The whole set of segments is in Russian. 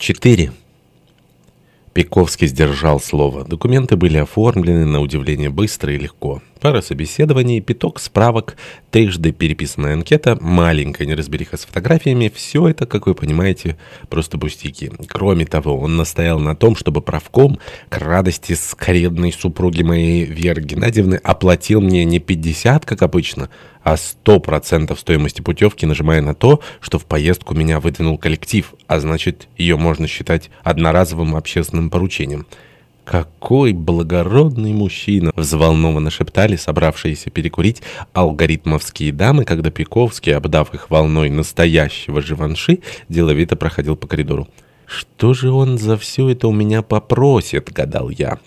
4. Пиковский сдержал слово. Документы были оформлены на удивление быстро и легко. Пара собеседований, пяток справок, трижды переписанная анкета, маленькая неразбериха с фотографиями. Все это, как вы понимаете, просто пустяки. Кроме того, он настоял на том, чтобы правком к радости скоредной супруги моей Веры Геннадьевны оплатил мне не 50, как обычно, а 100% стоимости путевки, нажимая на то, что в поездку меня выдвинул коллектив, а значит, ее можно считать одноразовым общественным поручением. «Какой благородный мужчина!» — взволнованно шептали собравшиеся перекурить алгоритмовские дамы, когда Пиковский, обдав их волной настоящего живанши, деловито проходил по коридору. «Что же он за все это у меня попросит?» — гадал я.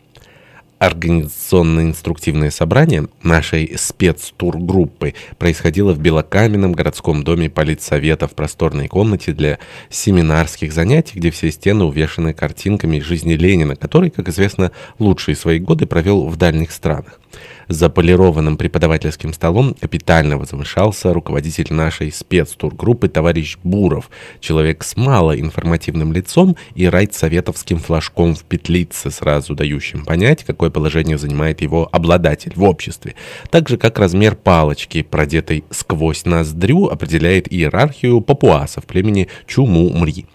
Организационно-инструктивное собрание нашей спецтургруппы происходило в Белокаменном городском доме политсовета в просторной комнате для семинарских занятий, где все стены увешаны картинками жизни Ленина, который, как известно, лучшие свои годы провел в дальних странах. За полированным преподавательским столом капитально возвышался руководитель нашей спецтургруппы товарищ Буров, человек с малоинформативным лицом и райдсоветовским флажком в петлице, сразу дающим понять, какое положение занимает его обладатель в обществе, так же как размер палочки, продетой сквозь ноздрю, определяет иерархию папуасов племени Чуму-Мри.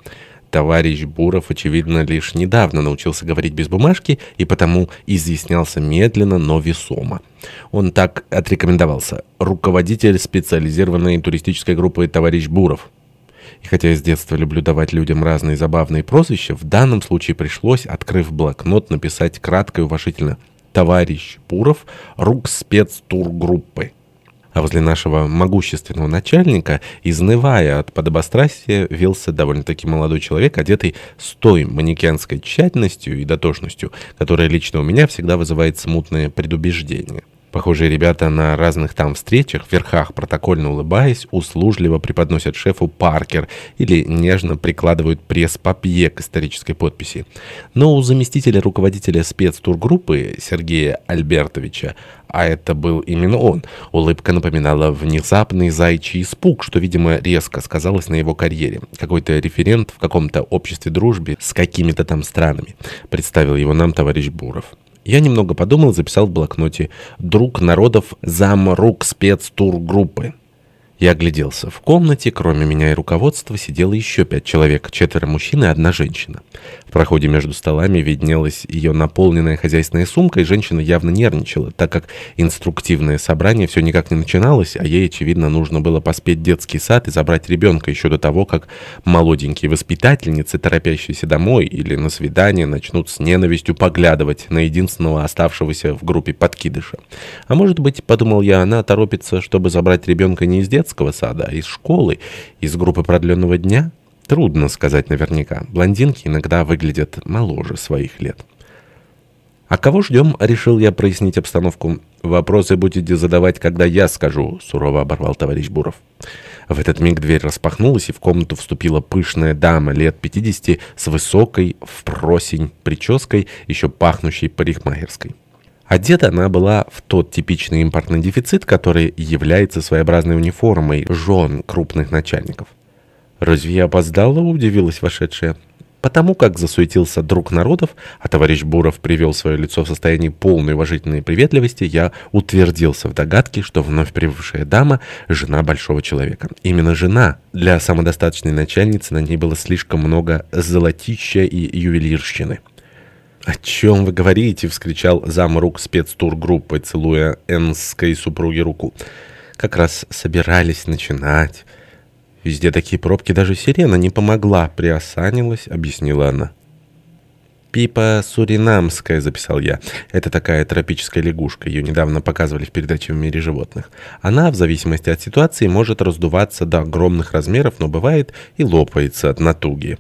Товарищ Буров, очевидно, лишь недавно научился говорить без бумажки и потому изъяснялся медленно, но весомо. Он так отрекомендовался. Руководитель специализированной туристической группы «Товарищ Буров». И хотя я с детства люблю давать людям разные забавные прозвища, в данном случае пришлось, открыв блокнот, написать кратко и уважительно «Товарищ Буров, рук спецтургруппы» а возле нашего могущественного начальника, изнывая от подобострастия, вился довольно-таки молодой человек, одетый с той манекенской тщательностью и дотошностью, которая лично у меня всегда вызывает смутное предубеждение. Похожие ребята на разных там встречах, в верхах протокольно улыбаясь, услужливо преподносят шефу Паркер или нежно прикладывают пресс-папье к исторической подписи. Но у заместителя руководителя спецтургруппы Сергея Альбертовича, а это был именно он, улыбка напоминала внезапный зайчий испуг, что, видимо, резко сказалось на его карьере. Какой-то референт в каком-то обществе дружбе с какими-то там странами. Представил его нам товарищ Буров. Я немного подумал, записал в блокноте «Друг народов замрук спецтургруппы». Я огляделся. В комнате, кроме меня и руководства, сидело еще пять человек, четверо мужчин и одна женщина. В проходе между столами виднелась ее наполненная хозяйственная сумка, и женщина явно нервничала, так как инструктивное собрание все никак не начиналось, а ей, очевидно, нужно было поспеть детский сад и забрать ребенка еще до того, как молоденькие воспитательницы, торопящиеся домой или на свидание, начнут с ненавистью поглядывать на единственного оставшегося в группе подкидыша. А может быть, подумал я, она торопится, чтобы забрать ребенка не из детского, детского сада, а из школы, из группы продленного дня? Трудно сказать наверняка. Блондинки иногда выглядят моложе своих лет. «А кого ждем?» — решил я прояснить обстановку. «Вопросы будете задавать, когда я скажу», — сурово оборвал товарищ Буров. В этот миг дверь распахнулась, и в комнату вступила пышная дама лет 50 с высокой, в просень, прической, еще пахнущей парикмахерской. Одета она была в тот типичный импортный дефицит, который является своеобразной униформой жен крупных начальников. «Разве я опоздала?» — удивилась вошедшая. Потому как засуетился друг народов, а товарищ Буров привел свое лицо в состоянии полной уважительной приветливости, я утвердился в догадке, что вновь прибывшая дама — жена большого человека. Именно жена. Для самодостаточной начальницы на ней было слишком много золотища и ювелирщины. «О чем вы говорите?» — вскричал замрук спецтургруппы, целуя энской супруге руку. «Как раз собирались начинать. Везде такие пробки, даже сирена не помогла, приосанилась», — объяснила она. «Пипа суринамская», — записал я. Это такая тропическая лягушка. Ее недавно показывали в передаче «В мире животных». Она, в зависимости от ситуации, может раздуваться до огромных размеров, но бывает и лопается от натуги.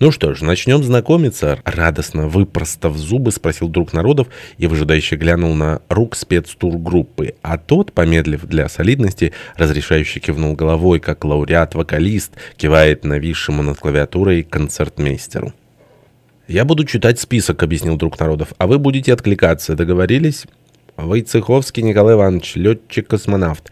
«Ну что ж, начнем знакомиться», — радостно выпростав зубы, спросил друг народов и выжидающе глянул на рук спецтургруппы, а тот, помедлив для солидности, разрешающе кивнул головой, как лауреат-вокалист кивает нависшему над клавиатурой концертмейстеру. «Я буду читать список», — объяснил друг народов, — «а вы будете откликаться. Договорились?» «Войцеховский Николай Иванович, летчик-космонавт».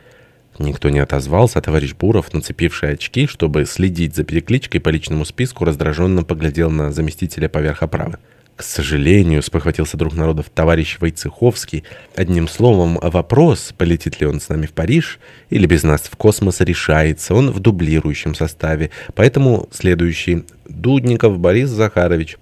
Никто не отозвался, товарищ Буров, нацепивший очки, чтобы следить за перекличкой по личному списку, раздраженно поглядел на заместителя поверх оправы. К сожалению, спохватился друг народов товарищ Войцеховский. Одним словом, вопрос, полетит ли он с нами в Париж или без нас в космос, решается. Он в дублирующем составе. Поэтому следующий. Дудников Борис Захарович.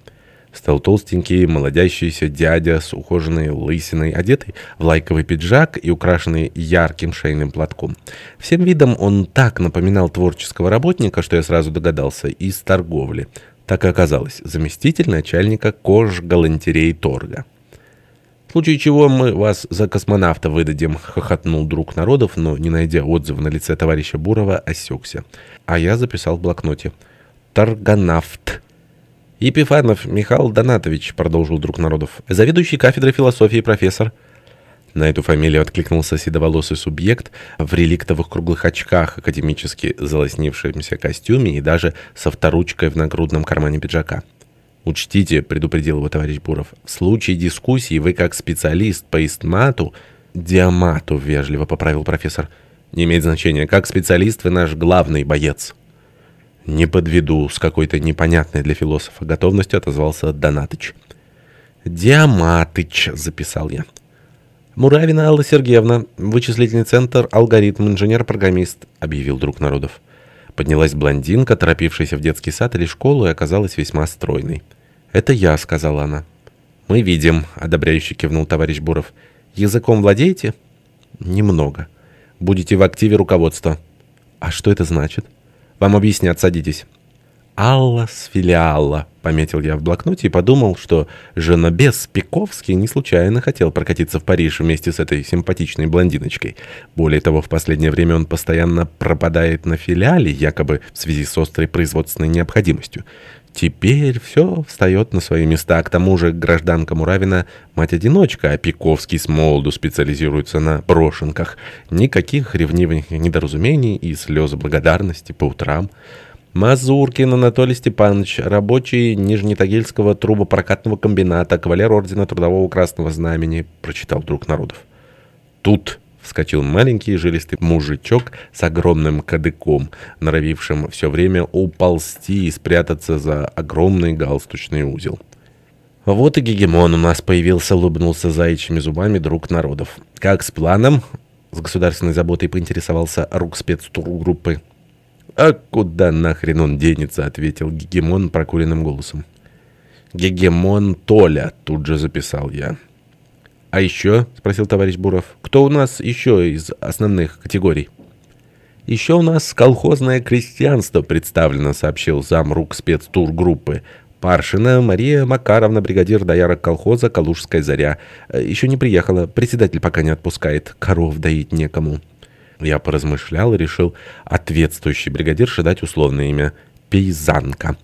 Стал толстенький, молодящийся дядя с ухоженной лысиной, одетый в лайковый пиджак и украшенный ярким шейным платком. Всем видом он так напоминал творческого работника, что я сразу догадался, из торговли. Так и оказалось, заместитель начальника кож-галантерей торга. «В случае чего мы вас за космонавта выдадим», — хохотнул друг народов, но, не найдя отзыва на лице товарища Бурова, осекся. А я записал в блокноте. «Торгонавт». «Епифанов Михаил Донатович», — продолжил друг народов, — «заведующий кафедрой философии профессор». На эту фамилию откликнулся седоволосый субъект в реликтовых круглых очках, академически залоснившемся костюме и даже со вторучкой в нагрудном кармане пиджака. «Учтите», — предупредил его товарищ Буров, — «в случае дискуссии вы как специалист по истмату...» «Диамату», — вежливо поправил профессор. «Не имеет значения. Как специалист вы наш главный боец». «Не подведу», — с какой-то непонятной для философа готовностью отозвался Донатыч. «Диаматыч», — записал я. «Муравина Алла Сергеевна, вычислительный центр, алгоритм, инженер-программист», — объявил друг народов. Поднялась блондинка, торопившаяся в детский сад или школу, и оказалась весьма стройной. «Это я», — сказала она. «Мы видим», — одобряюще кивнул товарищ Буров. «Языком владеете?» «Немного. Будете в активе руководства». «А что это значит?» «Вам объяснят, садитесь». «Алла с филиала», — пометил я в блокноте и подумал, что женобес Пиковский не случайно хотел прокатиться в Париж вместе с этой симпатичной блондиночкой. Более того, в последнее время он постоянно пропадает на филиале, якобы в связи с острой производственной необходимостью. Теперь все встает на свои места. К тому же гражданка Муравина мать-одиночка, а Пиковский с молоду специализируется на брошенках. Никаких ревнивых недоразумений и слез благодарности по утрам. Мазуркин Анатолий Степанович, рабочий Нижнетагильского трубопрокатного комбината, кавалер Ордена Трудового Красного Знамени, прочитал друг народов. Тут вскочил маленький жилистый мужичок с огромным кадыком, норовившим все время уползти и спрятаться за огромный галстучный узел. «Вот и гегемон у нас появился», — улыбнулся заячьими зубами друг народов. «Как с планом?» — с государственной заботой поинтересовался рук спецтургруппы. «А куда нахрен он денется?» — ответил Гегемон прокуренным голосом. «Гегемон Толя», — тут же записал я. «А еще?» — спросил товарищ Буров. «Кто у нас еще из основных категорий?» «Еще у нас колхозное крестьянство представлено», — сообщил замрук спецтургруппы. «Паршина Мария Макаровна, бригадир доярок колхоза «Калужская заря». Еще не приехала, председатель пока не отпускает, коров доить некому». Я поразмышлял и решил ответствующий бригадирше дать условное имя «Пейзанка».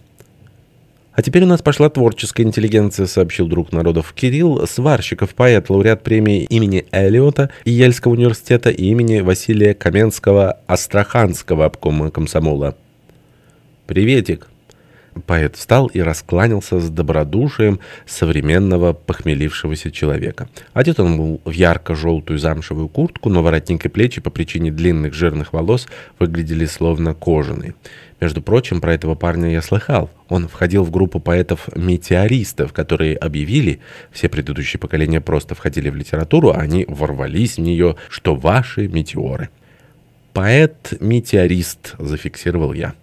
«А теперь у нас пошла творческая интеллигенция», — сообщил друг народов. «Кирилл Сварщиков, поэт, лауреат премии имени Эллиота и Ельского университета и имени Василия Каменского Астраханского обкома комсомола». «Приветик». Поэт встал и раскланялся с добродушием современного похмелившегося человека. Одет он был в ярко-желтую замшевую куртку, но воротник и плечи по причине длинных жирных волос выглядели словно кожаные. Между прочим, про этого парня я слыхал. Он входил в группу поэтов-метеористов, которые объявили, все предыдущие поколения просто входили в литературу, а они ворвались в нее, что ваши метеоры. «Поэт-метеорист», зафиксировал я.